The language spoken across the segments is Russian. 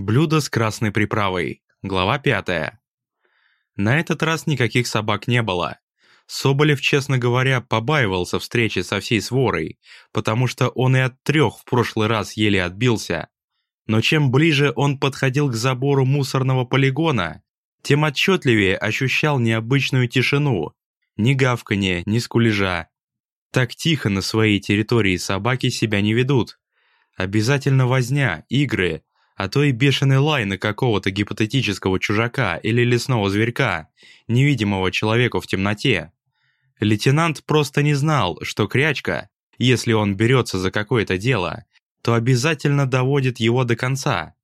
Блюдо с красной приправой. Глава пятая. На этот раз никаких собак не было. Соболев, честно говоря, побаивался встречи со всей сворой, потому что он и от трех в прошлый раз еле отбился. Но чем ближе он подходил к забору мусорного полигона, тем отчетливее ощущал необычную тишину. Ни гавканье, ни скулежа. Так тихо на своей территории собаки себя не ведут. Обязательно возня, игры, а то и бешеный лай на какого-то гипотетического чужака или лесного зверька, невидимого человеку в темноте. Лейтенант просто не знал, что Крячка, если он берется за какое-то дело, то обязательно доводит его до конца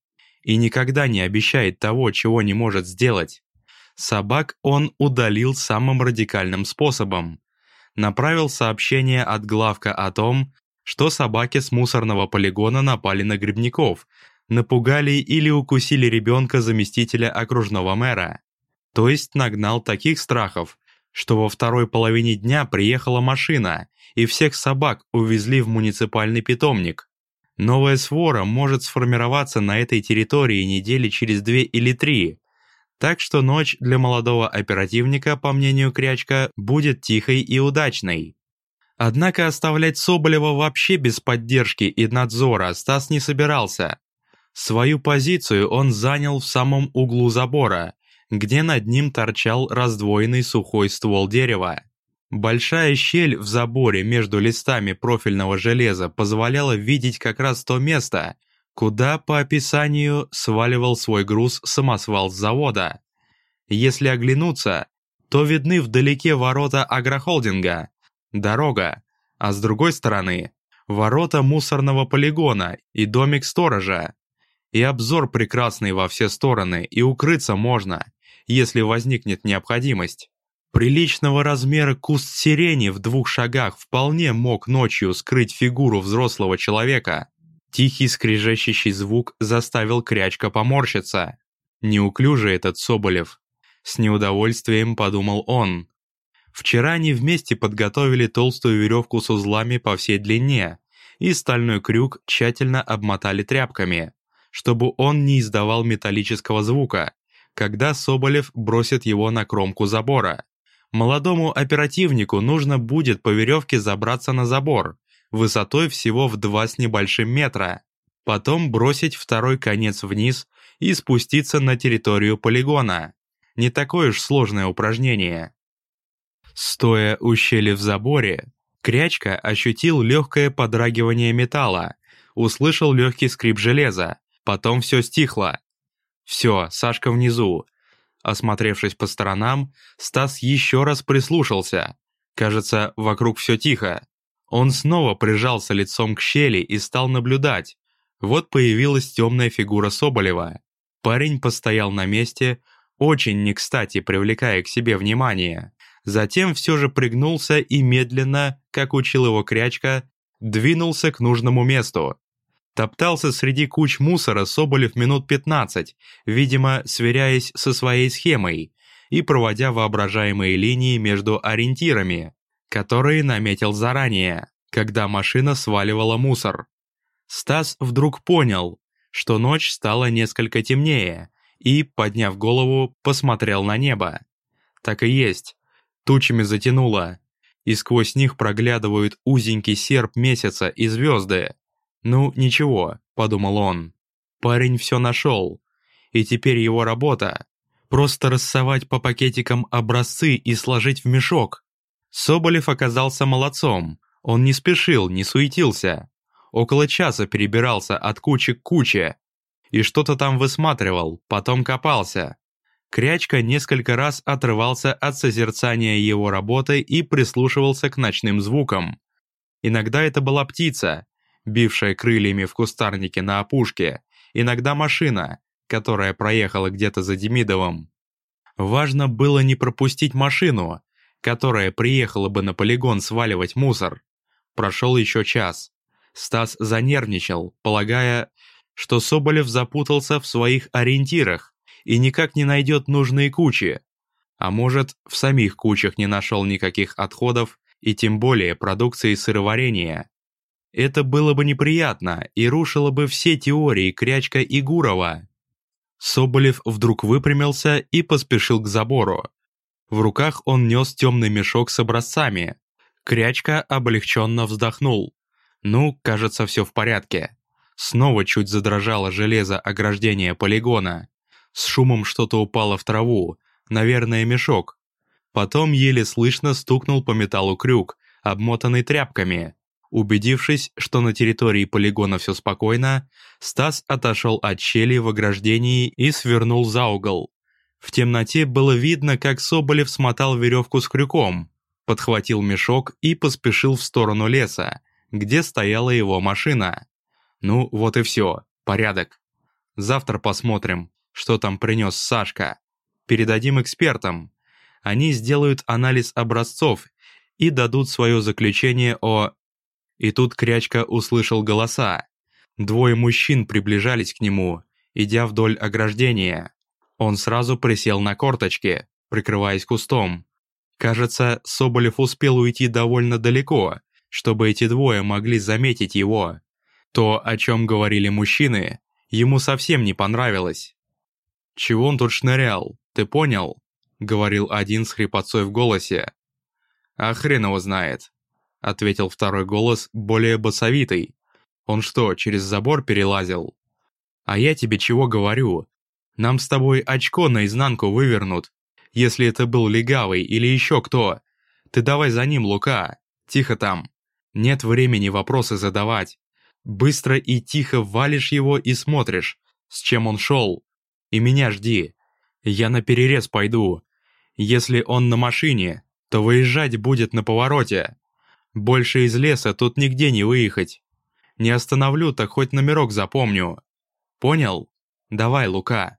и никогда не обещает того, чего не может сделать. Собак он удалил самым радикальным способом. Направил сообщение от главка о том, что собаки с мусорного полигона напали на грибников, напугали или укусили ребенка заместителя окружного мэра. То есть нагнал таких страхов, что во второй половине дня приехала машина, и всех собак увезли в муниципальный питомник. Новая свора может сформироваться на этой территории недели через две или три. Так что ночь для молодого оперативника, по мнению Крячка, будет тихой и удачной. Однако оставлять Соболева вообще без поддержки и надзора Стас не собирался. Свою позицию он занял в самом углу забора, где над ним торчал раздвоенный сухой ствол дерева. Большая щель в заборе между листами профильного железа позволяла видеть как раз то место, куда, по описанию, сваливал свой груз самосвал с завода. Если оглянуться, то видны вдалеке ворота агрохолдинга, дорога, а с другой стороны – ворота мусорного полигона и домик сторожа, и обзор прекрасный во все стороны, и укрыться можно, если возникнет необходимость. Приличного размера куст сирени в двух шагах вполне мог ночью скрыть фигуру взрослого человека. Тихий скрежещущий звук заставил крячка поморщиться. Неуклюжий этот Соболев. С неудовольствием подумал он. Вчера они вместе подготовили толстую веревку с узлами по всей длине, и стальной крюк тщательно обмотали тряпками чтобы он не издавал металлического звука, когда Соболев бросит его на кромку забора. Молодому оперативнику нужно будет по веревке забраться на забор, высотой всего в два с небольшим метра, потом бросить второй конец вниз и спуститься на территорию полигона. Не такое уж сложное упражнение. Стоя у щели в заборе, Крячка ощутил легкое подрагивание металла, услышал легкий скрип железа, Потом все стихло. Все, Сашка внизу. Осмотревшись по сторонам, Стас еще раз прислушался. Кажется, вокруг все тихо. Он снова прижался лицом к щели и стал наблюдать. Вот появилась темная фигура Соболева. Парень постоял на месте, очень не кстати привлекая к себе внимание. Затем все же пригнулся и медленно, как учил его Крячка, двинулся к нужному месту. Топтался среди куч мусора Соболев минут 15, видимо, сверяясь со своей схемой и проводя воображаемые линии между ориентирами, которые наметил заранее, когда машина сваливала мусор. Стас вдруг понял, что ночь стала несколько темнее, и, подняв голову, посмотрел на небо. Так и есть, тучами затянуло, и сквозь них проглядывают узенький серп месяца и звезды. «Ну, ничего», — подумал он. «Парень все нашел. И теперь его работа — просто рассовать по пакетикам образцы и сложить в мешок». Соболев оказался молодцом. Он не спешил, не суетился. Около часа перебирался от кучи к куче. И что-то там высматривал, потом копался. Крячка несколько раз отрывался от созерцания его работы и прислушивался к ночным звукам. Иногда это была птица, бившая крыльями в кустарнике на опушке, иногда машина, которая проехала где-то за Демидовым. Важно было не пропустить машину, которая приехала бы на полигон сваливать мусор. Прошел еще час. Стас занервничал, полагая, что Соболев запутался в своих ориентирах и никак не найдет нужные кучи. А может, в самих кучах не нашел никаких отходов и тем более продукции сыроварения. Это было бы неприятно и рушило бы все теории Крячка и Гурова. Соболев вдруг выпрямился и поспешил к забору. В руках он нес темный мешок с образцами. Крячка облегченно вздохнул. Ну, кажется, все в порядке. Снова чуть задрожало железо ограждения полигона. С шумом что-то упало в траву, наверное, мешок. Потом еле слышно стукнул по металлу крюк, обмотанный тряпками. Убедившись, что на территории полигона все спокойно, Стас отошел от щели в ограждении и свернул за угол. В темноте было видно, как Соболев смотал веревку с крюком, подхватил мешок и поспешил в сторону леса, где стояла его машина. Ну, вот и все, порядок. Завтра посмотрим, что там принес Сашка. Передадим экспертам. Они сделают анализ образцов и дадут свое заключение о... И тут Крячка услышал голоса. Двое мужчин приближались к нему, идя вдоль ограждения. Он сразу присел на корточки, прикрываясь кустом. Кажется, Соболев успел уйти довольно далеко, чтобы эти двое могли заметить его. То, о чем говорили мужчины, ему совсем не понравилось. «Чего он тут шнырял, ты понял?» — говорил один с хрипотцой в голосе. «А хрен его знает», — ответил второй голос, более басовитый. «Он что, через забор перелазил?» «А я тебе чего говорю? Нам с тобой очко наизнанку вывернут, если это был легавый или еще кто. Ты давай за ним, Лука. Тихо там. Нет времени вопросы задавать. Быстро и тихо валишь его и смотришь, с чем он шел. И меня жди. Я на перерез пойду. Если он на машине, то выезжать будет на повороте. Больше из леса тут нигде не выехать. Не остановлю, так хоть номерок запомню. Понял? Давай, Лука.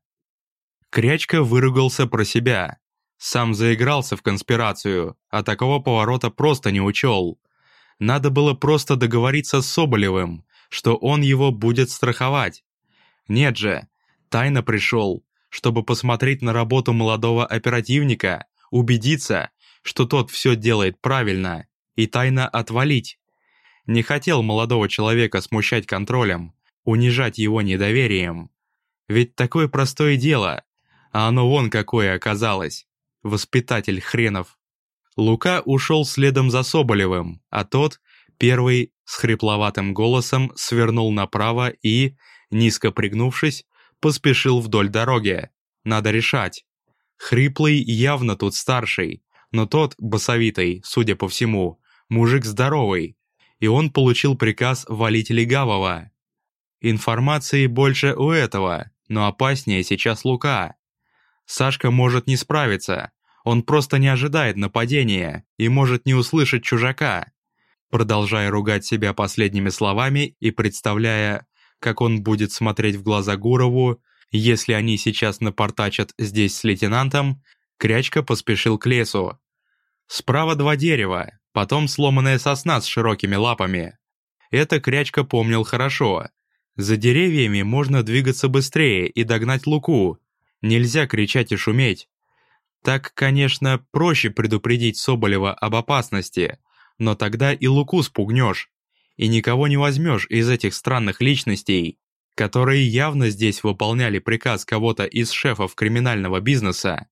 Крячка выругался про себя. Сам заигрался в конспирацию, а такого поворота просто не учел. Надо было просто договориться с Соболевым, что он его будет страховать. Нет же, тайно пришел, чтобы посмотреть на работу молодого оперативника, убедиться, что тот все делает правильно, и тайно отвалить. Не хотел молодого человека смущать контролем, унижать его недоверием. Ведь такое простое дело, а оно вон какое оказалось. Воспитатель хренов. Лука ушел следом за Соболевым, а тот, первый, с хрипловатым голосом, свернул направо и, низко пригнувшись, поспешил вдоль дороги. Надо решать. Хриплый явно тут старший, но тот, басовитый, судя по всему, мужик здоровый, и он получил приказ валить легавого. Информации больше у этого, но опаснее сейчас Лука. Сашка может не справиться, он просто не ожидает нападения и может не услышать чужака. Продолжая ругать себя последними словами и представляя, как он будет смотреть в глаза Гурову, если они сейчас напортачат здесь с лейтенантом, Крячка поспешил к лесу. Справа два дерева, потом сломанная сосна с широкими лапами. Это Крячка помнил хорошо. За деревьями можно двигаться быстрее и догнать луку. Нельзя кричать и шуметь. Так, конечно, проще предупредить Соболева об опасности, но тогда и Луку спугнешь, и никого не возьмешь из этих странных личностей, которые явно здесь выполняли приказ кого-то из шефов криминального бизнеса.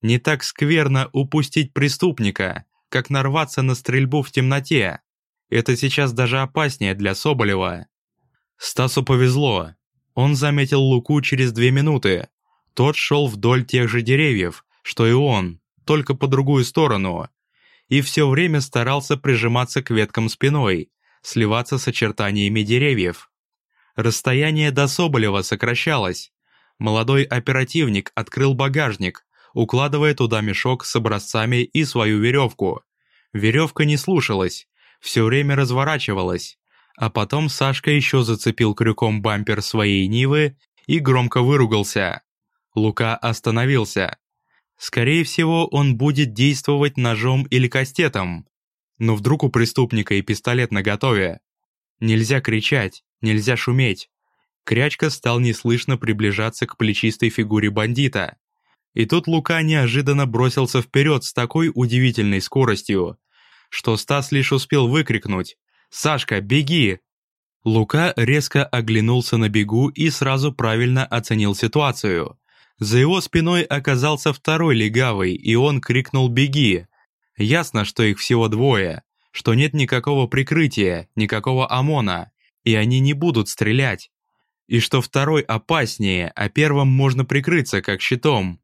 Не так скверно упустить преступника, как нарваться на стрельбу в темноте. Это сейчас даже опаснее для Соболева. Стасу повезло. Он заметил Луку через две минуты. Тот шел вдоль тех же деревьев, что и он, только по другую сторону, и все время старался прижиматься к веткам спиной, сливаться с очертаниями деревьев. Расстояние до Соболева сокращалось. Молодой оперативник открыл багажник, укладывая туда мешок с образцами и свою веревку. Веревка не слушалась, все время разворачивалась. А потом Сашка еще зацепил крюком бампер своей Нивы и громко выругался. Лука остановился. Скорее всего, он будет действовать ножом или кастетом. Но вдруг у преступника и пистолет наготове. Нельзя кричать, нельзя шуметь. Крячка стал неслышно приближаться к плечистой фигуре бандита. И тут Лука неожиданно бросился вперед с такой удивительной скоростью, что Стас лишь успел выкрикнуть «Сашка, беги!». Лука резко оглянулся на бегу и сразу правильно оценил ситуацию. За его спиной оказался второй легавый, и он крикнул «Беги!». Ясно, что их всего двое, что нет никакого прикрытия, никакого ОМОНа, и они не будут стрелять. И что второй опаснее, а первым можно прикрыться как щитом.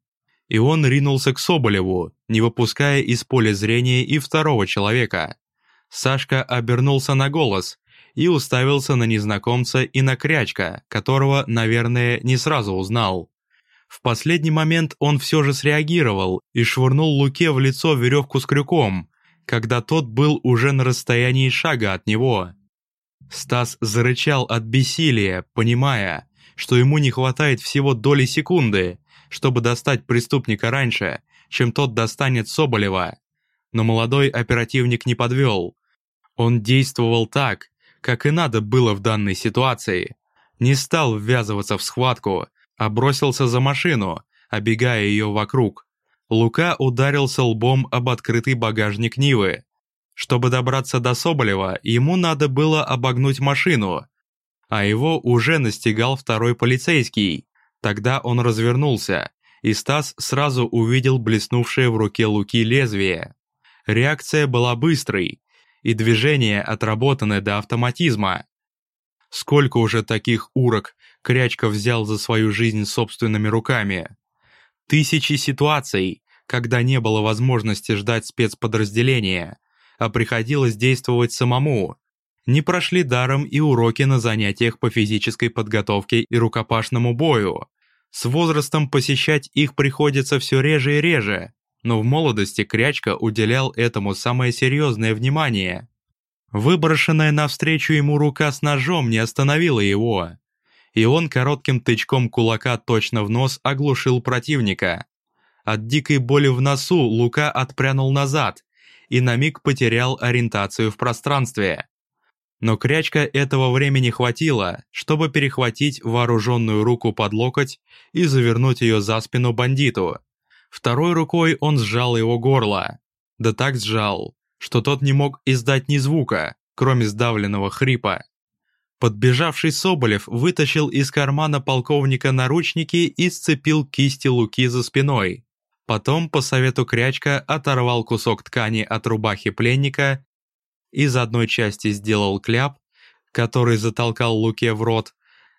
И он ринулся к Соболеву, не выпуская из поля зрения и второго человека. Сашка обернулся на голос и уставился на незнакомца и на крячка, которого, наверное, не сразу узнал. В последний момент он все же среагировал и швырнул Луке в лицо веревку с крюком, когда тот был уже на расстоянии шага от него. Стас зарычал от бессилия, понимая, что ему не хватает всего доли секунды, чтобы достать преступника раньше, чем тот достанет Соболева. Но молодой оперативник не подвел. Он действовал так, как и надо было в данной ситуации. Не стал ввязываться в схватку, а бросился за машину, обегая ее вокруг. Лука ударился лбом об открытый багажник Нивы. Чтобы добраться до Соболева, ему надо было обогнуть машину, а его уже настигал второй полицейский. Тогда он развернулся, и Стас сразу увидел блеснувшее в руке Луки лезвие. Реакция была быстрой, и движения отработаны до автоматизма. Сколько уже таких урок Крячка взял за свою жизнь собственными руками. Тысячи ситуаций, когда не было возможности ждать спецподразделения, а приходилось действовать самому. Не прошли даром и уроки на занятиях по физической подготовке и рукопашному бою. С возрастом посещать их приходится все реже и реже, но в молодости Крячка уделял этому самое серьезное внимание. Выброшенная навстречу ему рука с ножом не остановила его и он коротким тычком кулака точно в нос оглушил противника. От дикой боли в носу Лука отпрянул назад и на миг потерял ориентацию в пространстве. Но крячка этого времени хватило, чтобы перехватить вооруженную руку под локоть и завернуть ее за спину бандиту. Второй рукой он сжал его горло. Да так сжал, что тот не мог издать ни звука, кроме сдавленного хрипа. Подбежавший Соболев вытащил из кармана полковника наручники и сцепил кисти Луки за спиной. Потом, по совету Крячка, оторвал кусок ткани от рубахи пленника, из одной части сделал кляп, который затолкал Луке в рот,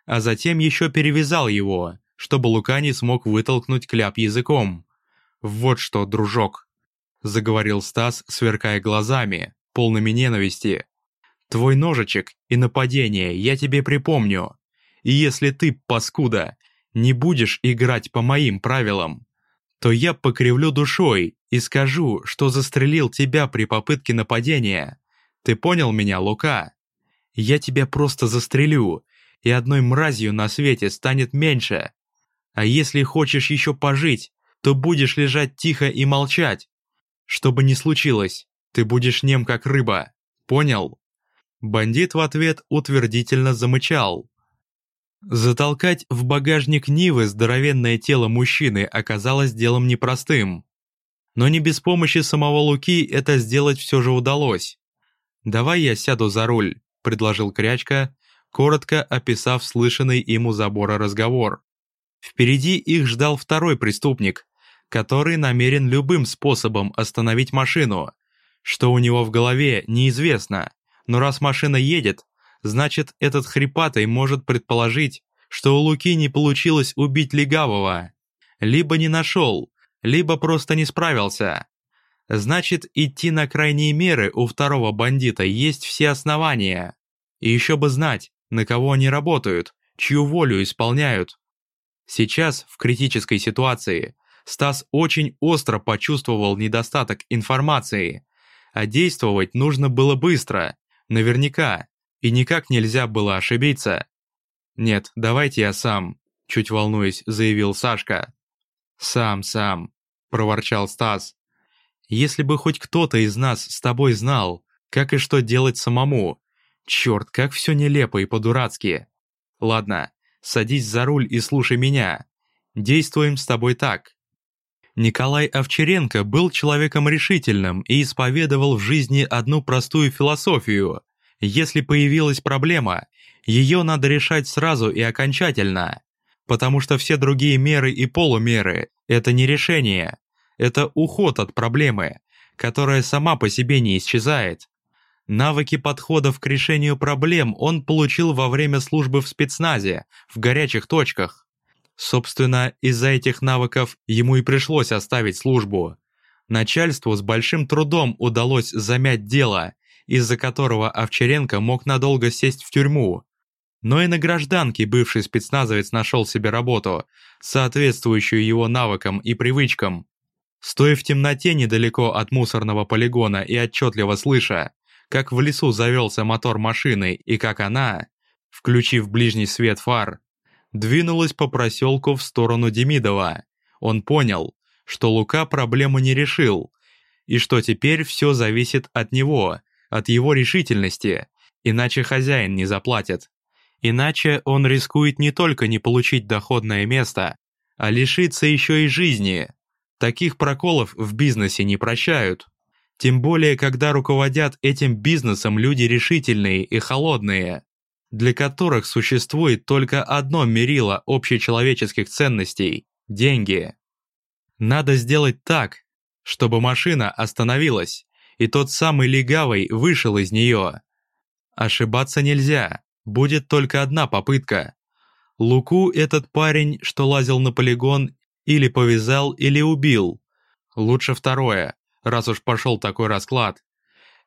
а затем еще перевязал его, чтобы Лука не смог вытолкнуть кляп языком. «Вот что, дружок», — заговорил Стас, сверкая глазами, полными ненависти. Твой ножичек и нападение я тебе припомню. И если ты, паскуда, не будешь играть по моим правилам, то я покривлю душой и скажу, что застрелил тебя при попытке нападения. Ты понял меня, Лука? Я тебя просто застрелю, и одной мразью на свете станет меньше. А если хочешь еще пожить, то будешь лежать тихо и молчать. Что бы ни случилось, ты будешь нем как рыба. Понял? Бандит в ответ утвердительно замычал. Затолкать в багажник Нивы здоровенное тело мужчины оказалось делом непростым. Но не без помощи самого Луки это сделать все же удалось. «Давай я сяду за руль», — предложил Крячка, коротко описав слышанный им у забора разговор. Впереди их ждал второй преступник, который намерен любым способом остановить машину. Что у него в голове, неизвестно. Но раз машина едет, значит этот хрипатый может предположить, что у Луки не получилось убить Легавого. Либо не нашел, либо просто не справился. Значит, идти на крайние меры у второго бандита есть все основания. И еще бы знать, на кого они работают, чью волю исполняют. Сейчас, в критической ситуации, Стас очень остро почувствовал недостаток информации, а действовать нужно было быстро, Наверняка. И никак нельзя было ошибиться. «Нет, давайте я сам», — чуть волнуясь, заявил Сашка. «Сам, сам», — проворчал Стас. «Если бы хоть кто-то из нас с тобой знал, как и что делать самому. Черт, как все нелепо и по-дурацки. Ладно, садись за руль и слушай меня. Действуем с тобой так. Николай Овчаренко был человеком решительным и исповедовал в жизни одну простую философию. Если появилась проблема, Ее надо решать сразу и окончательно, потому что все другие меры и полумеры – это не решение, это уход от проблемы, которая сама по себе не исчезает. Навыки подходов к решению проблем он получил во время службы в спецназе, в горячих точках. Собственно, из-за этих навыков ему и пришлось оставить службу. Начальству с большим трудом удалось замять дело, из-за которого Овчаренко мог надолго сесть в тюрьму. Но и на гражданке бывший спецназовец нашел себе работу, соответствующую его навыкам и привычкам. Стоя в темноте недалеко от мусорного полигона и отчетливо слыша, как в лесу завелся мотор машины и как она, включив ближний свет фар, двинулась по проселку в сторону Демидова. Он понял, что Лука проблему не решил, и что теперь все зависит от него, от его решительности, иначе хозяин не заплатит. Иначе он рискует не только не получить доходное место, а лишиться еще и жизни. Таких проколов в бизнесе не прощают. Тем более, когда руководят этим бизнесом люди решительные и холодные, для которых существует только одно мерило общечеловеческих ценностей – деньги. Надо сделать так, чтобы машина остановилась, и тот самый легавый вышел из нее. Ошибаться нельзя, будет только одна попытка. Луку этот парень, что лазил на полигон или повязал, или убил. Лучше второе, раз уж пошел такой расклад.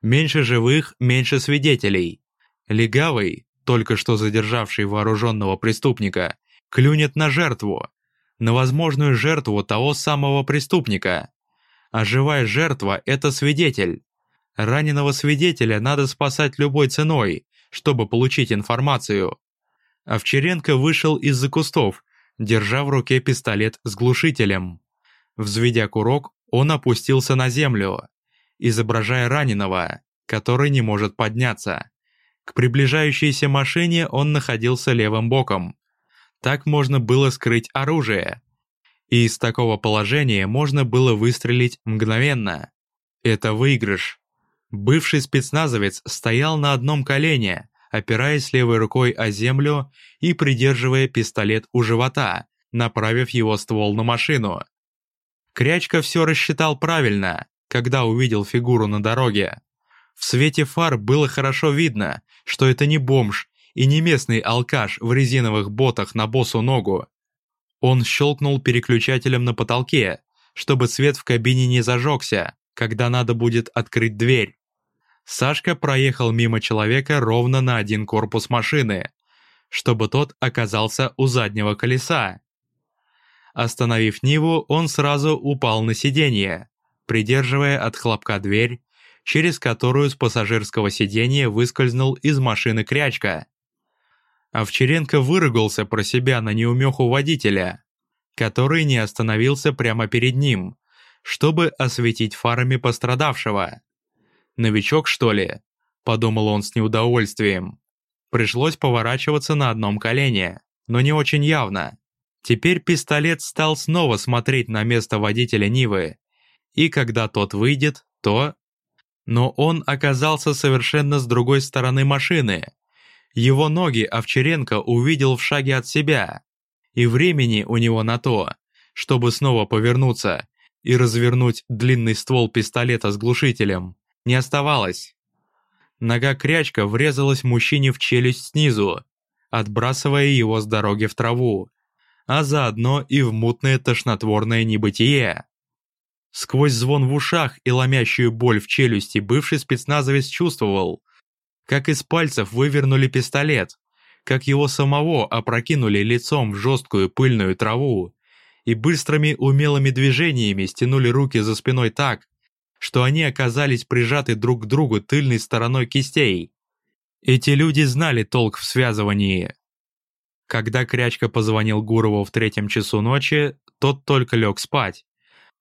Меньше живых, меньше свидетелей. Легавый, только что задержавший вооруженного преступника, клюнет на жертву. На возможную жертву того самого преступника. А живая жертва – это свидетель. Раненого свидетеля надо спасать любой ценой, чтобы получить информацию. Овчаренко вышел из-за кустов, держа в руке пистолет с глушителем. Взведя курок, он опустился на землю, изображая раненого, который не может подняться. К приближающейся машине он находился левым боком. Так можно было скрыть оружие. И из такого положения можно было выстрелить мгновенно. Это выигрыш. Бывший спецназовец стоял на одном колене, опираясь левой рукой о землю и придерживая пистолет у живота, направив его ствол на машину. Крячка все рассчитал правильно, когда увидел фигуру на дороге. В свете фар было хорошо видно, что это не бомж и не местный алкаш в резиновых ботах на босу ногу. Он щелкнул переключателем на потолке, чтобы свет в кабине не зажегся, когда надо будет открыть дверь. Сашка проехал мимо человека ровно на один корпус машины, чтобы тот оказался у заднего колеса. Остановив Ниву, он сразу упал на сиденье, придерживая от хлопка дверь, через которую с пассажирского сиденья выскользнул из машины крячка. Овчаренко выругался про себя на неумеху водителя, который не остановился прямо перед ним, чтобы осветить фарами пострадавшего. Новичок, что ли?» – подумал он с неудовольствием. Пришлось поворачиваться на одном колене, но не очень явно. Теперь пистолет стал снова смотреть на место водителя Нивы. И когда тот выйдет, то... Но он оказался совершенно с другой стороны машины. Его ноги Овчаренко увидел в шаге от себя. И времени у него на то, чтобы снова повернуться и развернуть длинный ствол пистолета с глушителем, не оставалось. Нога крячка врезалась мужчине в челюсть снизу, отбрасывая его с дороги в траву, а заодно и в мутное тошнотворное небытие. Сквозь звон в ушах и ломящую боль в челюсти бывший спецназовец чувствовал, как из пальцев вывернули пистолет, как его самого опрокинули лицом в жесткую пыльную траву и быстрыми умелыми движениями стянули руки за спиной так, что они оказались прижаты друг к другу тыльной стороной кистей. Эти люди знали толк в связывании. Когда Крячка позвонил Гурову в третьем часу ночи, тот только лег спать.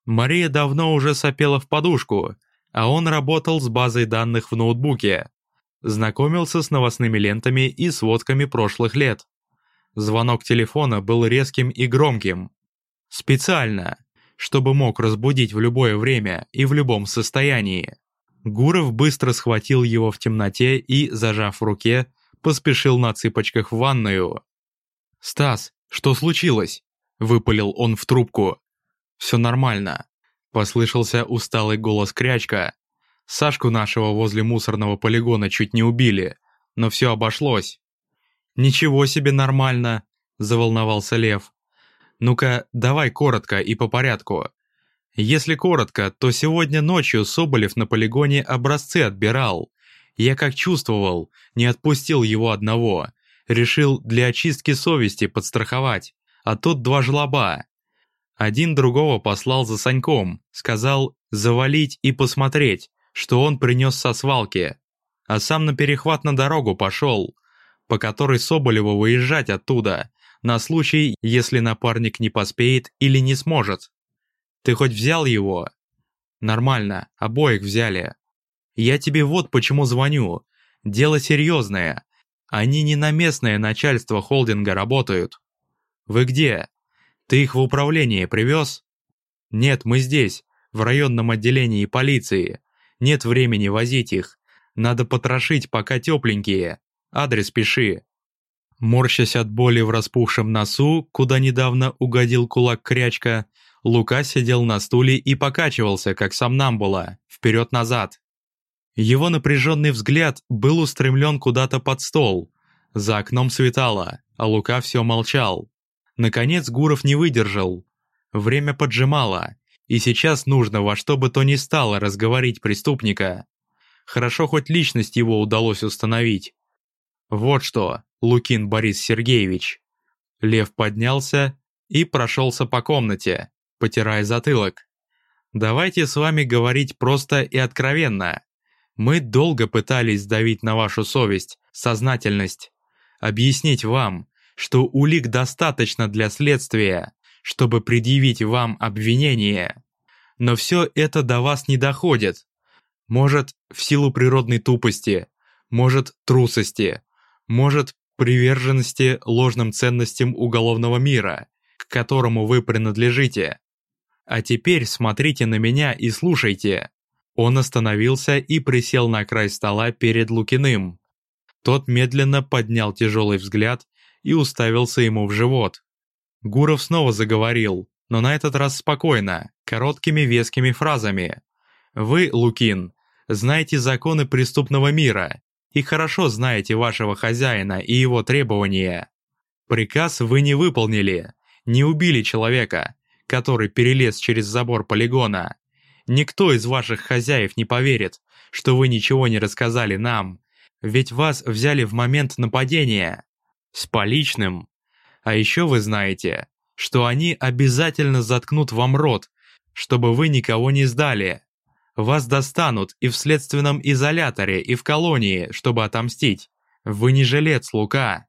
Мария давно уже сопела в подушку, а он работал с базой данных в ноутбуке. Знакомился с новостными лентами и сводками прошлых лет. Звонок телефона был резким и громким. Специально, чтобы мог разбудить в любое время и в любом состоянии. Гуров быстро схватил его в темноте и, зажав в руке, поспешил на цыпочках в ванную. «Стас, что случилось?» – выпалил он в трубку. «Все нормально», – послышался усталый голос Крячка. «Сашку нашего возле мусорного полигона чуть не убили, но все обошлось». «Ничего себе нормально!» – заволновался Лев. «Ну-ка, давай коротко и по порядку. Если коротко, то сегодня ночью Соболев на полигоне образцы отбирал. Я как чувствовал, не отпустил его одного. Решил для очистки совести подстраховать. А тут два жлоба. Один другого послал за Саньком, сказал завалить и посмотреть, что он принес со свалки. А сам на перехват на дорогу пошел, по которой Соболеву выезжать оттуда, на случай, если напарник не поспеет или не сможет. Ты хоть взял его? Нормально, обоих взяли. Я тебе вот почему звоню. Дело серьезное. Они не на местное начальство холдинга работают. Вы где? Ты их в управление привез? Нет, мы здесь, в районном отделении полиции. Нет времени возить их. Надо потрошить, пока тепленькие. Адрес пиши. Морщась от боли в распухшем носу, куда недавно угодил кулак крячка, Лука сидел на стуле и покачивался, как сомнамбула, вперед-назад. Его напряженный взгляд был устремлен куда-то под стол. За окном светало, а Лука все молчал. Наконец Гуров не выдержал. Время поджимало, и сейчас нужно во что бы то ни стало разговорить преступника. Хорошо хоть личность его удалось установить. Вот что, Лукин Борис Сергеевич. Лев поднялся и прошелся по комнате, потирая затылок. «Давайте с вами говорить просто и откровенно. Мы долго пытались давить на вашу совесть, сознательность, объяснить вам, что улик достаточно для следствия, чтобы предъявить вам обвинение. Но все это до вас не доходит. Может, в силу природной тупости, может, трусости, может, приверженности ложным ценностям уголовного мира, к которому вы принадлежите. А теперь смотрите на меня и слушайте». Он остановился и присел на край стола перед Лукиным. Тот медленно поднял тяжелый взгляд и уставился ему в живот. Гуров снова заговорил, но на этот раз спокойно, короткими вескими фразами. «Вы, Лукин, знаете законы преступного мира и хорошо знаете вашего хозяина и его требования. Приказ вы не выполнили, не убили человека, который перелез через забор полигона. Никто из ваших хозяев не поверит, что вы ничего не рассказали нам, ведь вас взяли в момент нападения. С поличным. А еще вы знаете, что они обязательно заткнут вам рот, чтобы вы никого не сдали. Вас достанут и в следственном изоляторе, и в колонии, чтобы отомстить. Вы не жилец, Лука.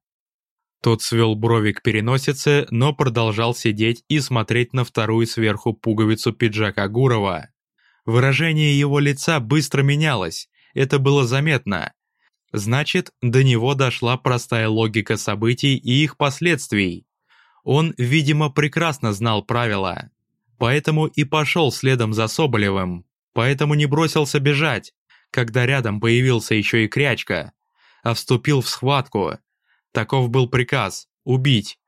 Тот свел брови к переносице, но продолжал сидеть и смотреть на вторую сверху пуговицу пиджака Гурова. Выражение его лица быстро менялось, это было заметно. Значит, до него дошла простая логика событий и их последствий. Он, видимо, прекрасно знал правила. Поэтому и пошел следом за Соболевым. Поэтому не бросился бежать, когда рядом появился еще и Крячка, а вступил в схватку, Таков был приказ – убить.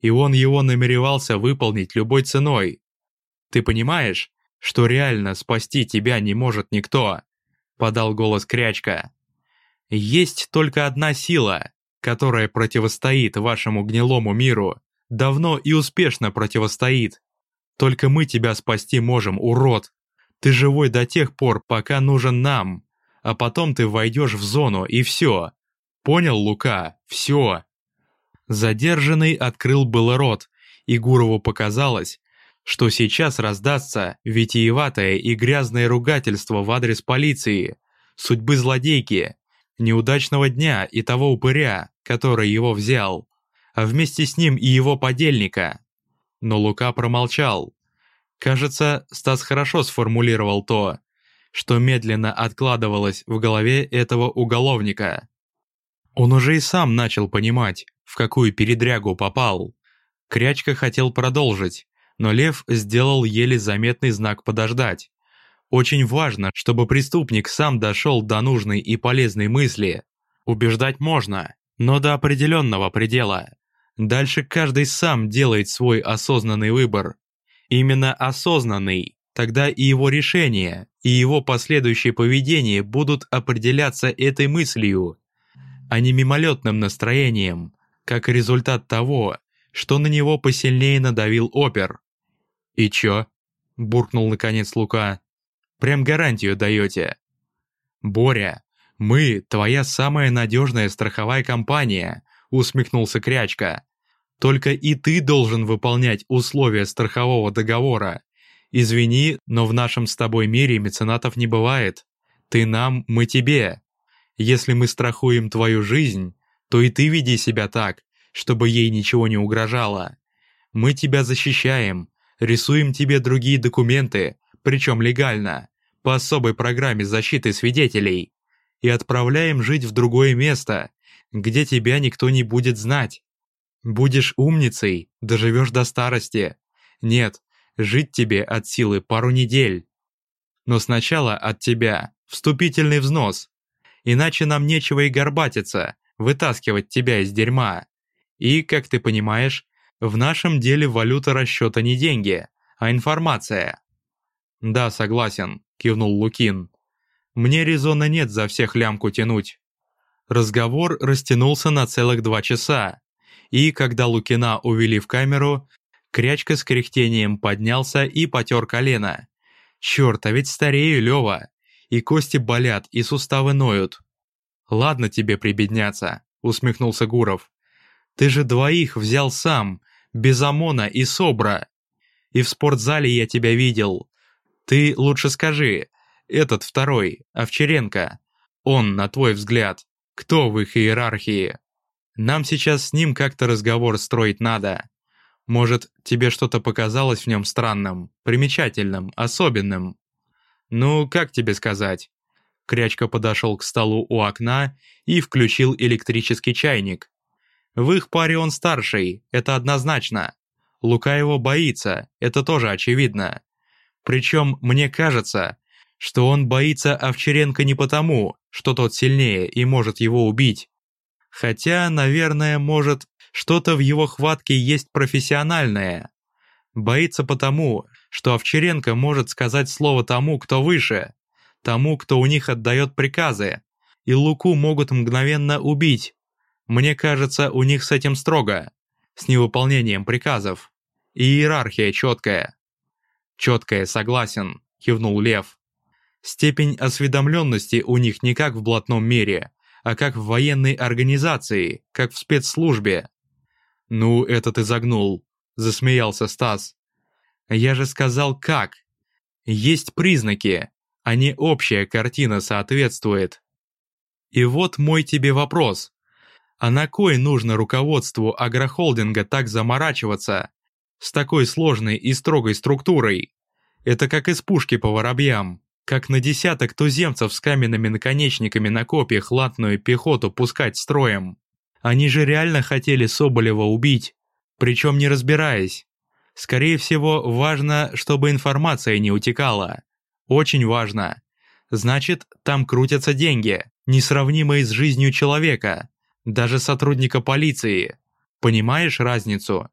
И он его намеревался выполнить любой ценой. Ты понимаешь, что реально спасти тебя не может никто?» Подал голос Крячка. «Есть только одна сила, которая противостоит вашему гнилому миру. Давно и успешно противостоит. Только мы тебя спасти можем, урод. Ты живой до тех пор, пока нужен нам. А потом ты войдешь в зону, и все. Понял, Лука? Все!» Задержанный открыл было рот, и Гурову показалось, что сейчас раздастся витиеватое и грязное ругательство в адрес полиции, судьбы злодейки, неудачного дня и того упыря, который его взял, а вместе с ним и его подельника. Но Лука промолчал. Кажется, Стас хорошо сформулировал то, что медленно откладывалось в голове этого уголовника. Он уже и сам начал понимать, в какую передрягу попал. Крячка хотел продолжить, но Лев сделал еле заметный знак подождать. Очень важно, чтобы преступник сам дошел до нужной и полезной мысли. Убеждать можно, но до определенного предела. Дальше каждый сам делает свой осознанный выбор. Именно осознанный, тогда и его решение, и его последующее поведение будут определяться этой мыслью, а не мимолетным настроением, как результат того, что на него посильнее надавил опер. «И чё?» – буркнул наконец Лука. «Прям гарантию даете?» «Боря, мы – твоя самая надежная страховая компания», – усмехнулся Крячка. «Только и ты должен выполнять условия страхового договора. Извини, но в нашем с тобой мире меценатов не бывает. Ты нам, мы тебе. Если мы страхуем твою жизнь, то и ты веди себя так, чтобы ей ничего не угрожало. Мы тебя защищаем, рисуем тебе другие документы, причем легально, по особой программе защиты свидетелей, и отправляем жить в другое место, где тебя никто не будет знать. Будешь умницей, доживешь до старости. Нет, жить тебе от силы пару недель. Но сначала от тебя вступительный взнос. Иначе нам нечего и горбатиться, вытаскивать тебя из дерьма. И, как ты понимаешь, в нашем деле валюта расчета не деньги, а информация. Да, согласен, кивнул Лукин. Мне резона нет за всех лямку тянуть. Разговор растянулся на целых два часа, и когда Лукина увели в камеру, Крячка с кряхтением поднялся и потер колено. «Черт, а ведь старею, Лёва! И кости болят, и суставы ноют». «Ладно тебе прибедняться», — усмехнулся Гуров. «Ты же двоих взял сам, без ОМОНа и СОБРа. И в спортзале я тебя видел. Ты лучше скажи, этот второй, Овчаренко, он, на твой взгляд, кто в их иерархии? Нам сейчас с ним как-то разговор строить надо. Может, тебе что-то показалось в нем странным, примечательным, особенным? Ну, как тебе сказать? Крячка подошел к столу у окна и включил электрический чайник. В их паре он старший, это однозначно. Лука его боится, это тоже очевидно. Причем, мне кажется, что он боится Овчаренко не потому, что тот сильнее и может его убить. Хотя, наверное, может, что-то в его хватке есть профессиональное. Боится потому, что Овчаренко может сказать слово тому, кто выше, тому, кто у них отдает приказы, и Луку могут мгновенно убить. Мне кажется, у них с этим строго, с невыполнением приказов. И иерархия четкая. Четкая, согласен, кивнул Лев. Степень осведомленности у них не как в блатном мире, а как в военной организации, как в спецслужбе. «Ну, это ты загнул», — засмеялся Стас. «Я же сказал как. Есть признаки, а не общая картина соответствует. И вот мой тебе вопрос. А на кой нужно руководству агрохолдинга так заморачиваться? С такой сложной и строгой структурой? Это как из пушки по воробьям, как на десяток туземцев с каменными наконечниками на копьях латную пехоту пускать строем. Они же реально хотели Соболева убить, причем не разбираясь. Скорее всего, важно, чтобы информация не утекала. Очень важно. Значит, там крутятся деньги, несравнимые с жизнью человека, даже сотрудника полиции. Понимаешь разницу?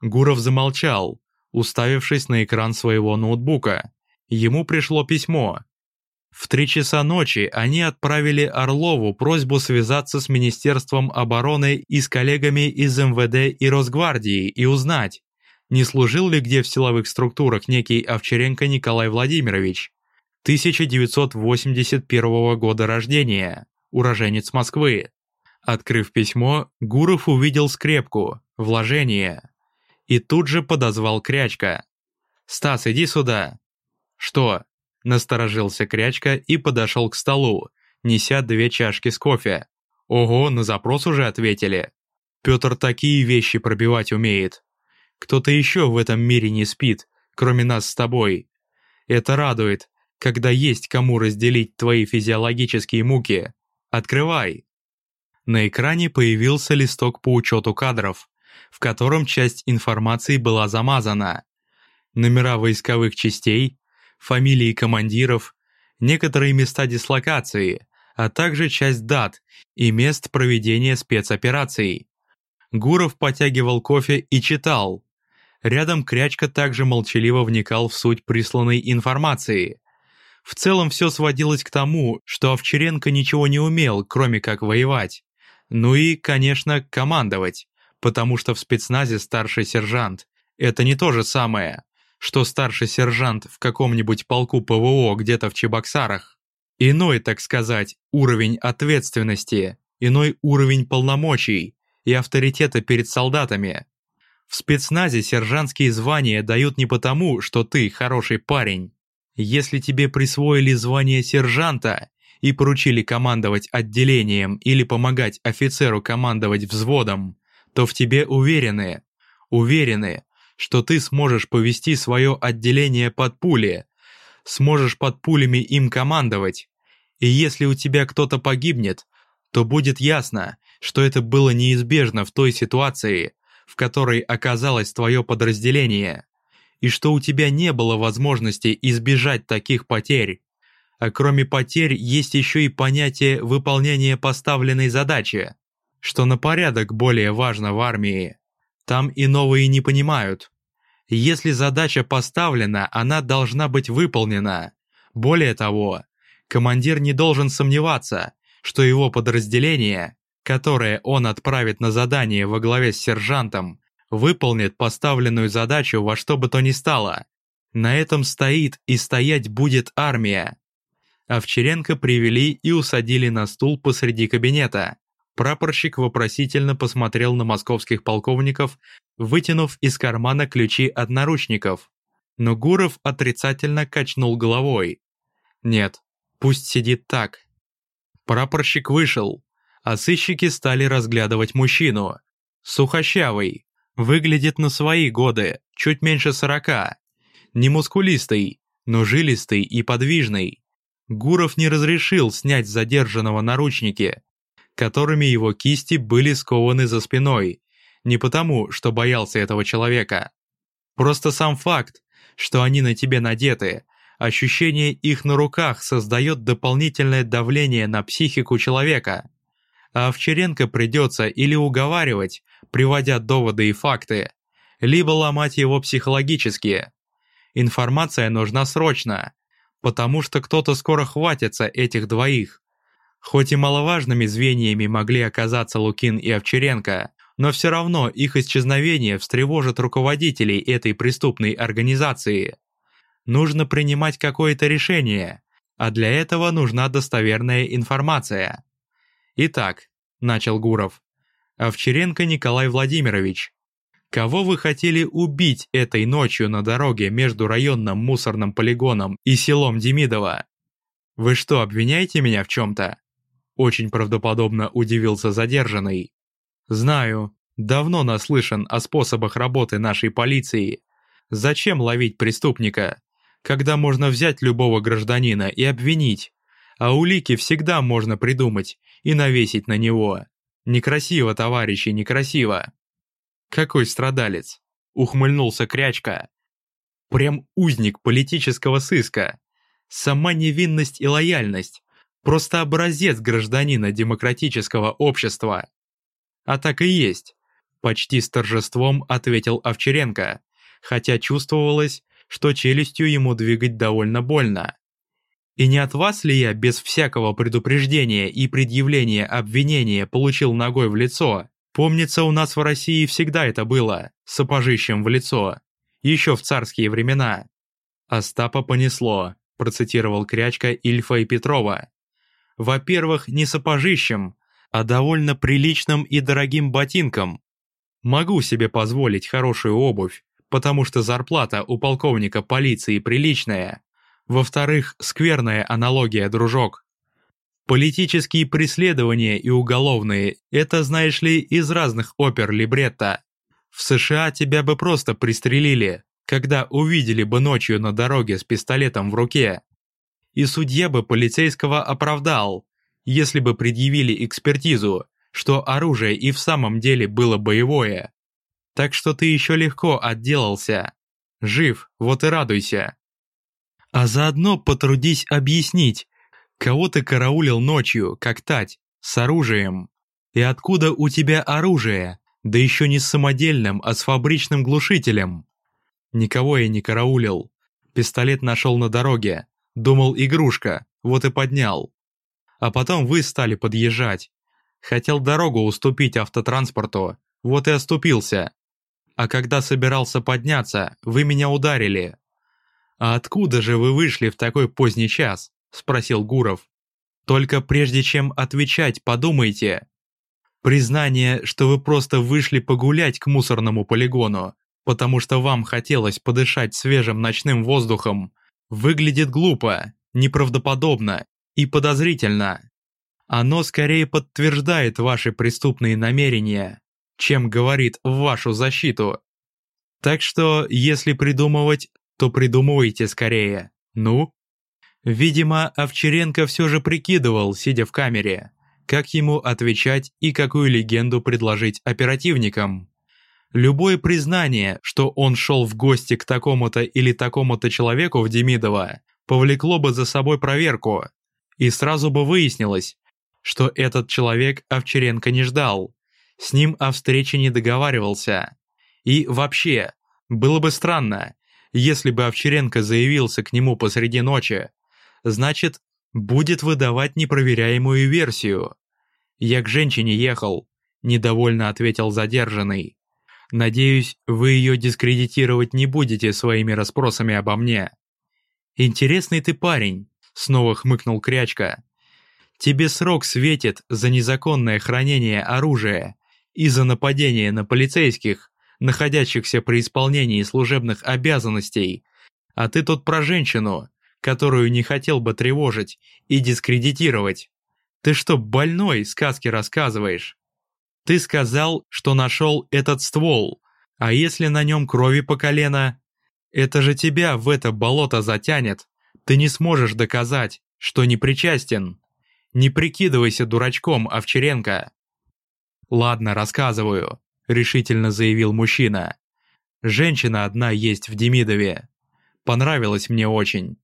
Гуров замолчал, уставившись на экран своего ноутбука. Ему пришло письмо, в три часа ночи они отправили Орлову просьбу связаться с Министерством обороны и с коллегами из МВД и Росгвардии и узнать, не служил ли где в силовых структурах некий Овчаренко Николай Владимирович, 1981 года рождения, уроженец Москвы. Открыв письмо, Гуров увидел скрепку, вложение. И тут же подозвал Крячка. «Стас, иди сюда». «Что?» Насторожился Крячка и подошел к столу, неся две чашки с кофе. Ого, на запрос уже ответили. Петр такие вещи пробивать умеет. Кто-то еще в этом мире не спит, кроме нас с тобой. Это радует, когда есть кому разделить твои физиологические муки. Открывай. На экране появился листок по учету кадров, в котором часть информации была замазана. Номера войсковых частей, фамилии командиров, некоторые места дислокации, а также часть дат и мест проведения спецопераций. Гуров потягивал кофе и читал. Рядом Крячка также молчаливо вникал в суть присланной информации. В целом все сводилось к тому, что Овчаренко ничего не умел, кроме как воевать. Ну и, конечно, командовать, потому что в спецназе старший сержант. Это не то же самое, что старший сержант в каком-нибудь полку ПВО где-то в Чебоксарах. Иной, так сказать, уровень ответственности, иной уровень полномочий и авторитета перед солдатами. В спецназе сержантские звания дают не потому, что ты хороший парень. Если тебе присвоили звание сержанта и поручили командовать отделением или помогать офицеру командовать взводом, то в тебе уверены, уверены, что ты сможешь повести свое отделение под пули, сможешь под пулями им командовать. И если у тебя кто-то погибнет, то будет ясно, что это было неизбежно в той ситуации, в которой оказалось твое подразделение, и что у тебя не было возможности избежать таких потерь. А кроме потерь есть еще и понятие выполнения поставленной задачи, что на порядок более важно в армии. Там и новые не понимают. Если задача поставлена, она должна быть выполнена. Более того, командир не должен сомневаться, что его подразделение, которое он отправит на задание во главе с сержантом, выполнит поставленную задачу во что бы то ни стало. На этом стоит и стоять будет армия. Овчаренко привели и усадили на стул посреди кабинета. Прапорщик вопросительно посмотрел на московских полковников, вытянув из кармана ключи от наручников. Но Гуров отрицательно качнул головой. «Нет, пусть сидит так». Прапорщик вышел, а сыщики стали разглядывать мужчину. Сухощавый, выглядит на свои годы, чуть меньше сорока. Не мускулистый, но жилистый и подвижный. Гуров не разрешил снять задержанного наручники, которыми его кисти были скованы за спиной, не потому, что боялся этого человека. Просто сам факт, что они на тебе надеты, ощущение их на руках создает дополнительное давление на психику человека. А Овчаренко придется или уговаривать, приводя доводы и факты, либо ломать его психологически. Информация нужна срочно, потому что кто-то скоро хватится этих двоих. Хоть и маловажными звеньями могли оказаться Лукин и Овчаренко, но все равно их исчезновение встревожит руководителей этой преступной организации. Нужно принимать какое-то решение, а для этого нужна достоверная информация. Итак, начал Гуров, Овчаренко Николай Владимирович, кого вы хотели убить этой ночью на дороге между районным мусорным полигоном и селом Демидово? Вы что, обвиняете меня в чем-то? Очень правдоподобно удивился задержанный. Знаю, давно наслышан о способах работы нашей полиции. Зачем ловить преступника, когда можно взять любого гражданина и обвинить, а улики всегда можно придумать и навесить на него. Некрасиво, товарищи, некрасиво. Какой страдалец, ухмыльнулся Крячка. Прям узник политического сыска. Сама невинность и лояльность. Просто образец гражданина демократического общества. А так и есть. Почти с торжеством ответил Овчаренко, хотя чувствовалось, что челюстью ему двигать довольно больно. И не от вас ли я без всякого предупреждения и предъявления обвинения получил ногой в лицо? Помнится, у нас в России всегда это было, сапожищем в лицо. Еще в царские времена. Остапа понесло, процитировал Крячка Ильфа и Петрова. Во-первых, не сапожищем, а довольно приличным и дорогим ботинком. Могу себе позволить хорошую обувь, потому что зарплата у полковника полиции приличная. Во-вторых, скверная аналогия, дружок. Политические преследования и уголовные – это, знаешь ли, из разных опер либретто. В США тебя бы просто пристрелили, когда увидели бы ночью на дороге с пистолетом в руке и судья бы полицейского оправдал, если бы предъявили экспертизу, что оружие и в самом деле было боевое. Так что ты еще легко отделался. Жив, вот и радуйся. А заодно потрудись объяснить, Кого ты караулил ночью, как тать, с оружием? И откуда у тебя оружие? Да еще не с самодельным, а с фабричным глушителем. Никого я не караулил. Пистолет нашел на дороге. Думал, игрушка, вот и поднял. А потом вы стали подъезжать. Хотел дорогу уступить автотранспорту, вот и оступился. А когда собирался подняться, вы меня ударили. «А откуда же вы вышли в такой поздний час?» – спросил Гуров. «Только прежде чем отвечать, подумайте. Признание, что вы просто вышли погулять к мусорному полигону, потому что вам хотелось подышать свежим ночным воздухом, выглядит глупо, неправдоподобно и подозрительно. Оно скорее подтверждает ваши преступные намерения, чем говорит в вашу защиту. Так что, если придумывать, то придумывайте скорее. Ну? Видимо, Овчаренко все же прикидывал, сидя в камере, как ему отвечать и какую легенду предложить оперативникам. Любое признание, что он шел в гости к такому-то или такому-то человеку в Демидово, повлекло бы за собой проверку, и сразу бы выяснилось, что этот человек Овчаренко не ждал, с ним о встрече не договаривался. И вообще, было бы странно, если бы Овчаренко заявился к нему посреди ночи. Значит, будет выдавать непроверяемую версию. «Я к женщине ехал», – недовольно ответил задержанный. Надеюсь, вы ее дискредитировать не будете своими расспросами обо мне. Интересный ты парень, снова хмыкнул Крячка. Тебе срок светит за незаконное хранение оружия и за нападение на полицейских, находящихся при исполнении служебных обязанностей. А ты тут про женщину, которую не хотел бы тревожить и дискредитировать. Ты что, больной, сказки рассказываешь? Ты сказал, что нашел этот ствол, а если на нем крови по колено? Это же тебя в это болото затянет. Ты не сможешь доказать, что не причастен. Не прикидывайся дурачком, Овчаренко. Ладно, рассказываю, решительно заявил мужчина. Женщина одна есть в Демидове. Понравилась мне очень.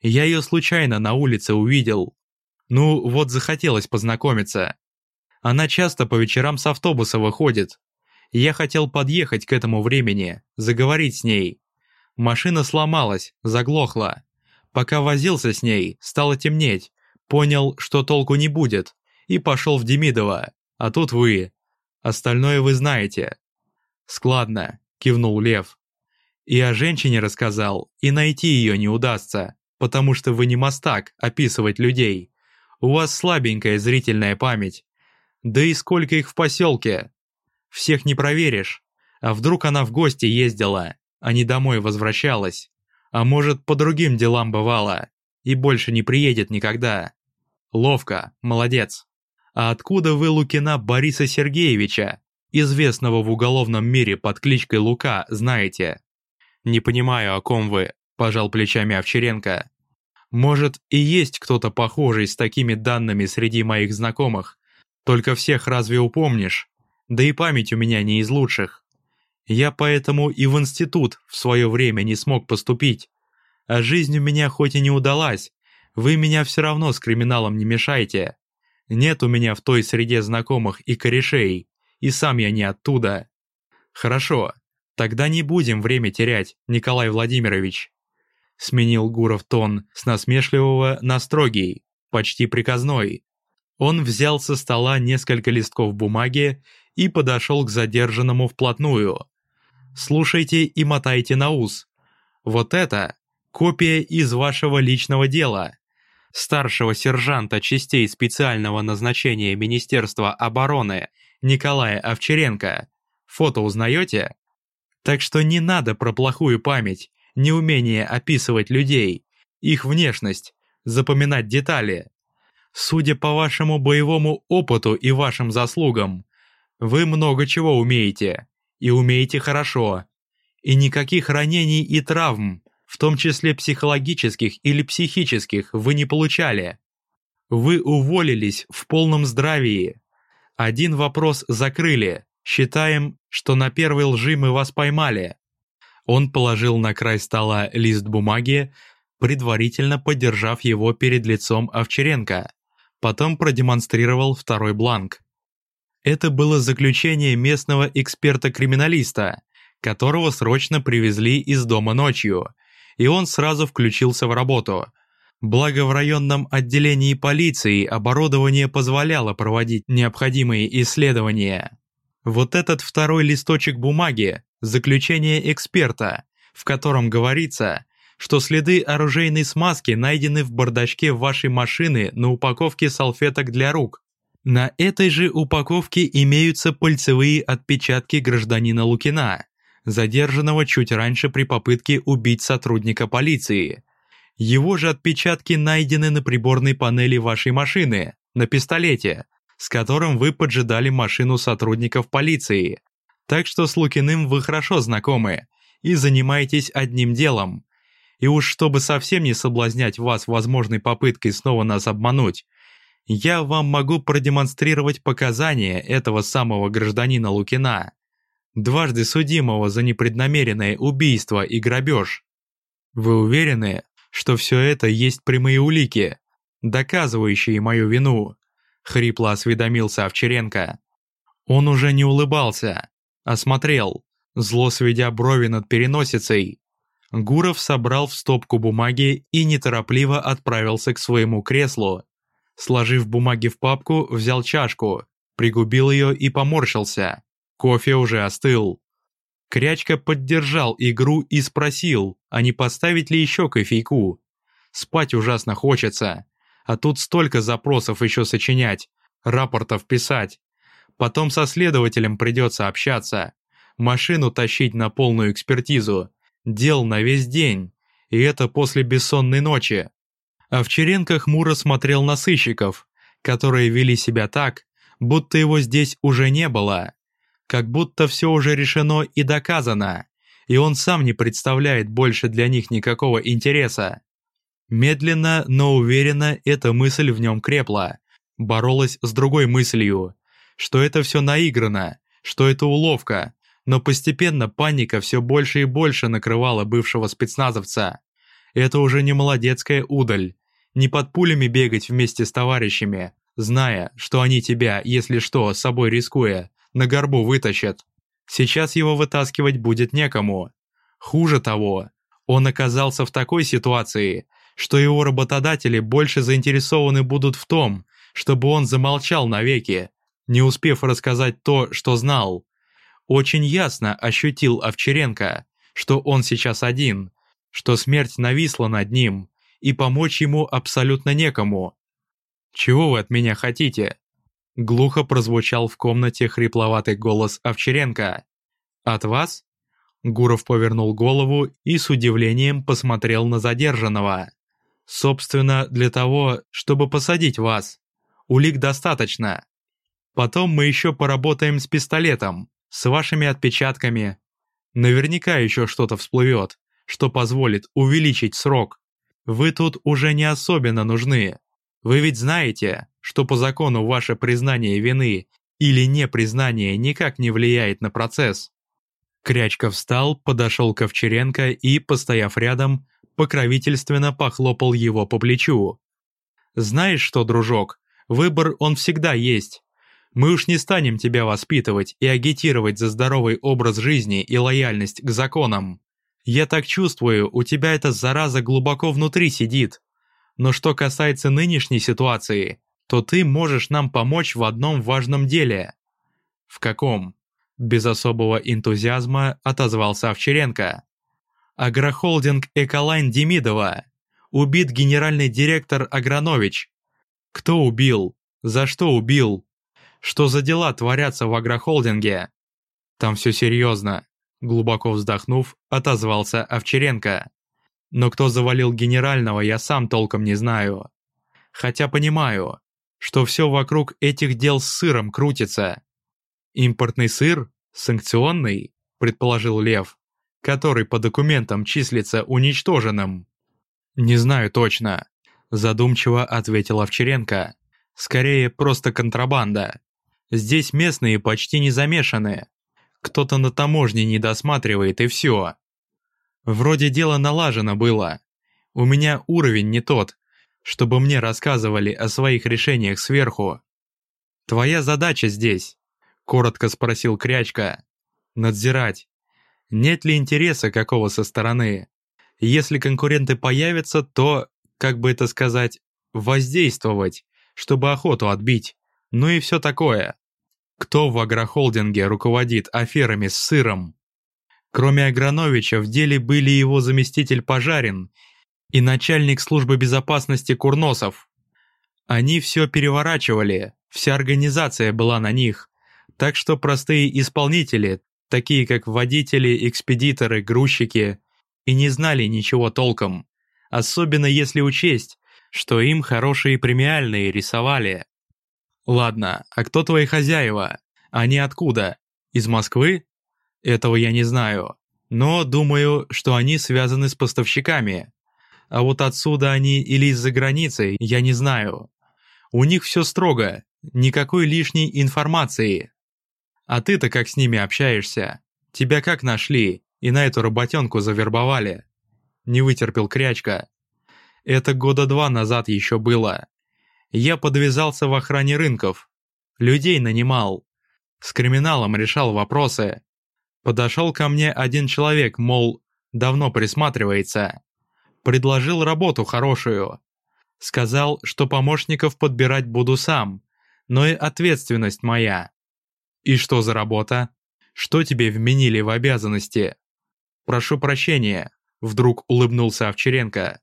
Я ее случайно на улице увидел. Ну, вот захотелось познакомиться. Она часто по вечерам с автобуса выходит. Я хотел подъехать к этому времени, заговорить с ней. Машина сломалась, заглохла. Пока возился с ней, стало темнеть. Понял, что толку не будет, и пошел в Демидово. А тут вы. Остальное вы знаете. Складно, кивнул Лев. И о женщине рассказал, и найти ее не удастся, потому что вы не мастак описывать людей. У вас слабенькая зрительная память. Да и сколько их в поселке? Всех не проверишь. А вдруг она в гости ездила, а не домой возвращалась? А может, по другим делам бывало, и больше не приедет никогда? Ловко, молодец. А откуда вы Лукина Бориса Сергеевича, известного в уголовном мире под кличкой Лука, знаете? Не понимаю, о ком вы, пожал плечами Овчаренко. Может, и есть кто-то похожий с такими данными среди моих знакомых, только всех разве упомнишь? Да и память у меня не из лучших. Я поэтому и в институт в свое время не смог поступить. А жизнь у меня хоть и не удалась, вы меня все равно с криминалом не мешайте. Нет у меня в той среде знакомых и корешей, и сам я не оттуда. Хорошо, тогда не будем время терять, Николай Владимирович. Сменил Гуров тон с насмешливого на строгий, почти приказной. Он взял со стола несколько листков бумаги и подошел к задержанному вплотную. «Слушайте и мотайте на ус. Вот это копия из вашего личного дела. Старшего сержанта частей специального назначения Министерства обороны Николая Овчаренко. Фото узнаете? Так что не надо про плохую память, неумение описывать людей, их внешность, запоминать детали. Судя по вашему боевому опыту и вашим заслугам, вы много чего умеете, и умеете хорошо. И никаких ранений и травм, в том числе психологических или психических, вы не получали. Вы уволились в полном здравии. Один вопрос закрыли, считаем, что на первой лжи мы вас поймали. Он положил на край стола лист бумаги, предварительно подержав его перед лицом Овчаренко. Потом продемонстрировал второй бланк. Это было заключение местного эксперта-криминалиста, которого срочно привезли из дома ночью, и он сразу включился в работу. Благо в районном отделении полиции оборудование позволяло проводить необходимые исследования. Вот этот второй листочек бумаги – заключение эксперта, в котором говорится, что следы оружейной смазки найдены в бардачке вашей машины на упаковке салфеток для рук. На этой же упаковке имеются пальцевые отпечатки гражданина Лукина, задержанного чуть раньше при попытке убить сотрудника полиции. Его же отпечатки найдены на приборной панели вашей машины, на пистолете, с которым вы поджидали машину сотрудников полиции. Так что с Лукиным вы хорошо знакомы и занимаетесь одним делом. И уж чтобы совсем не соблазнять вас возможной попыткой снова нас обмануть, я вам могу продемонстрировать показания этого самого гражданина Лукина, дважды судимого за непреднамеренное убийство и грабеж. Вы уверены, что все это есть прямые улики, доказывающие мою вину?» Хрипло осведомился Овчаренко. Он уже не улыбался, а смотрел, зло сведя брови над переносицей. Гуров собрал в стопку бумаги и неторопливо отправился к своему креслу. Сложив бумаги в папку, взял чашку, пригубил ее и поморщился. Кофе уже остыл. Крячка поддержал игру и спросил, а не поставить ли еще кофейку. Спать ужасно хочется, а тут столько запросов еще сочинять, рапортов писать. Потом со следователем придется общаться, машину тащить на полную экспертизу, дел на весь день, и это после бессонной ночи. Овчаренко хмуро смотрел на сыщиков, которые вели себя так, будто его здесь уже не было, как будто все уже решено и доказано, и он сам не представляет больше для них никакого интереса. Медленно, но уверенно эта мысль в нем крепла, боролась с другой мыслью, что это все наиграно, что это уловка, но постепенно паника все больше и больше накрывала бывшего спецназовца. Это уже не молодецкая удаль, не под пулями бегать вместе с товарищами, зная, что они тебя, если что, собой рискуя, на горбу вытащат. Сейчас его вытаскивать будет некому. Хуже того, он оказался в такой ситуации, что его работодатели больше заинтересованы будут в том, чтобы он замолчал навеки, не успев рассказать то, что знал. Очень ясно ощутил Овчаренко, что он сейчас один, что смерть нависла над ним, и помочь ему абсолютно некому. «Чего вы от меня хотите?» Глухо прозвучал в комнате хрипловатый голос Овчаренко. «От вас?» Гуров повернул голову и с удивлением посмотрел на задержанного. «Собственно, для того, чтобы посадить вас. Улик достаточно. Потом мы еще поработаем с пистолетом, с вашими отпечатками. Наверняка еще что-то всплывет, что позволит увеличить срок. Вы тут уже не особенно нужны. Вы ведь знаете, что по закону ваше признание вины или непризнание никак не влияет на процесс. Крячка встал, подошел к Овчаренко и, постояв рядом, покровительственно похлопал его по плечу. «Знаешь что, дружок, выбор он всегда есть. Мы уж не станем тебя воспитывать и агитировать за здоровый образ жизни и лояльность к законам. Я так чувствую, у тебя эта зараза глубоко внутри сидит. Но что касается нынешней ситуации, то ты можешь нам помочь в одном важном деле». «В каком?» Без особого энтузиазма отозвался Овчаренко. «Агрохолдинг Эколайн Демидова. Убит генеральный директор Агранович. Кто убил? За что убил? Что за дела творятся в агрохолдинге? Там все серьезно. Глубоко вздохнув, отозвался Овчаренко. Но кто завалил генерального, я сам толком не знаю. Хотя понимаю, что все вокруг этих дел с сыром крутится. Импортный сыр? Санкционный? Предположил Лев, который по документам числится уничтоженным. Не знаю точно, задумчиво ответил Овчаренко. Скорее, просто контрабанда. Здесь местные почти не замешаны. Кто-то на таможне не досматривает и все. Вроде дело налажено было. У меня уровень не тот, чтобы мне рассказывали о своих решениях сверху. Твоя задача здесь, коротко спросил Крячка. Надзирать. Нет ли интереса какого со стороны? Если конкуренты появятся, то, как бы это сказать, воздействовать, чтобы охоту отбить. Ну и все такое. Кто в агрохолдинге руководит аферами с сыром? Кроме Аграновича в деле были его заместитель Пожарин и начальник службы безопасности Курносов. Они все переворачивали, вся организация была на них, так что простые исполнители, такие как водители, экспедиторы, грузчики, и не знали ничего толком, особенно если учесть, что им хорошие премиальные рисовали. Ладно, а кто твои хозяева? Они откуда? Из Москвы? Этого я не знаю, но думаю, что они связаны с поставщиками. А вот отсюда они или из-за границы, я не знаю. У них все строго, никакой лишней информации. А ты-то как с ними общаешься? Тебя как нашли и на эту работенку завербовали? Не вытерпел Крячка. Это года два назад еще было. Я подвязался в охране рынков. Людей нанимал. С криминалом решал вопросы. Подошел ко мне один человек, мол, давно присматривается. Предложил работу хорошую. Сказал, что помощников подбирать буду сам, но и ответственность моя. И что за работа? Что тебе вменили в обязанности? Прошу прощения, вдруг улыбнулся Овчаренко.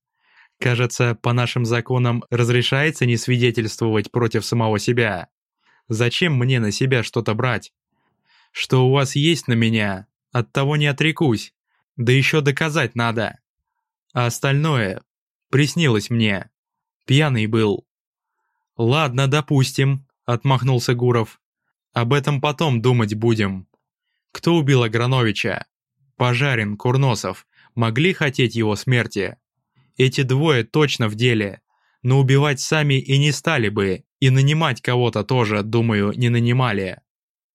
Кажется, по нашим законам разрешается не свидетельствовать против самого себя. Зачем мне на себя что-то брать? Что у вас есть на меня, от того не отрекусь. Да еще доказать надо. А остальное приснилось мне. Пьяный был. Ладно, допустим, отмахнулся Гуров. Об этом потом думать будем. Кто убил Аграновича? Пожарин, Курносов. Могли хотеть его смерти? Эти двое точно в деле. Но убивать сами и не стали бы, и нанимать кого-то тоже, думаю, не нанимали.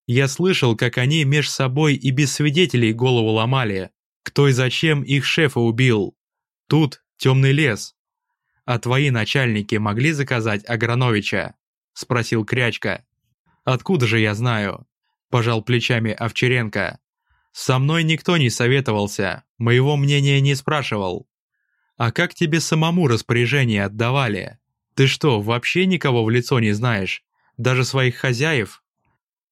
Я слышал, как они меж собой и без свидетелей голову ломали, кто и зачем их шефа убил. Тут темный лес. А твои начальники могли заказать Аграновича? Спросил Крячка. Откуда же я знаю? Пожал плечами Овчаренко. Со мной никто не советовался, моего мнения не спрашивал. А как тебе самому распоряжение отдавали? Ты что, вообще никого в лицо не знаешь? Даже своих хозяев?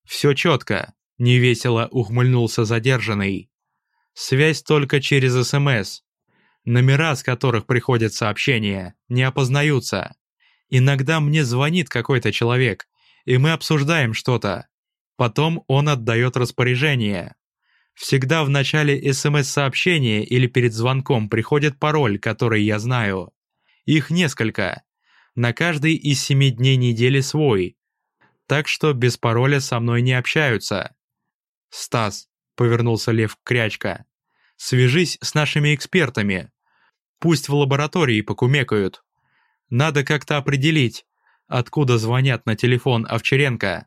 Все четко, невесело ухмыльнулся задержанный. Связь только через СМС. Номера, с которых приходят сообщения, не опознаются. Иногда мне звонит какой-то человек, и мы обсуждаем что-то. Потом он отдает распоряжение. Всегда в начале СМС-сообщения или перед звонком приходит пароль, который я знаю. Их несколько. На каждый из семи дней недели свой. Так что без пароля со мной не общаются. «Стас», — повернулся Лев Крячка, — «свяжись с нашими экспертами. Пусть в лаборатории покумекают. Надо как-то определить, откуда звонят на телефон Овчаренко.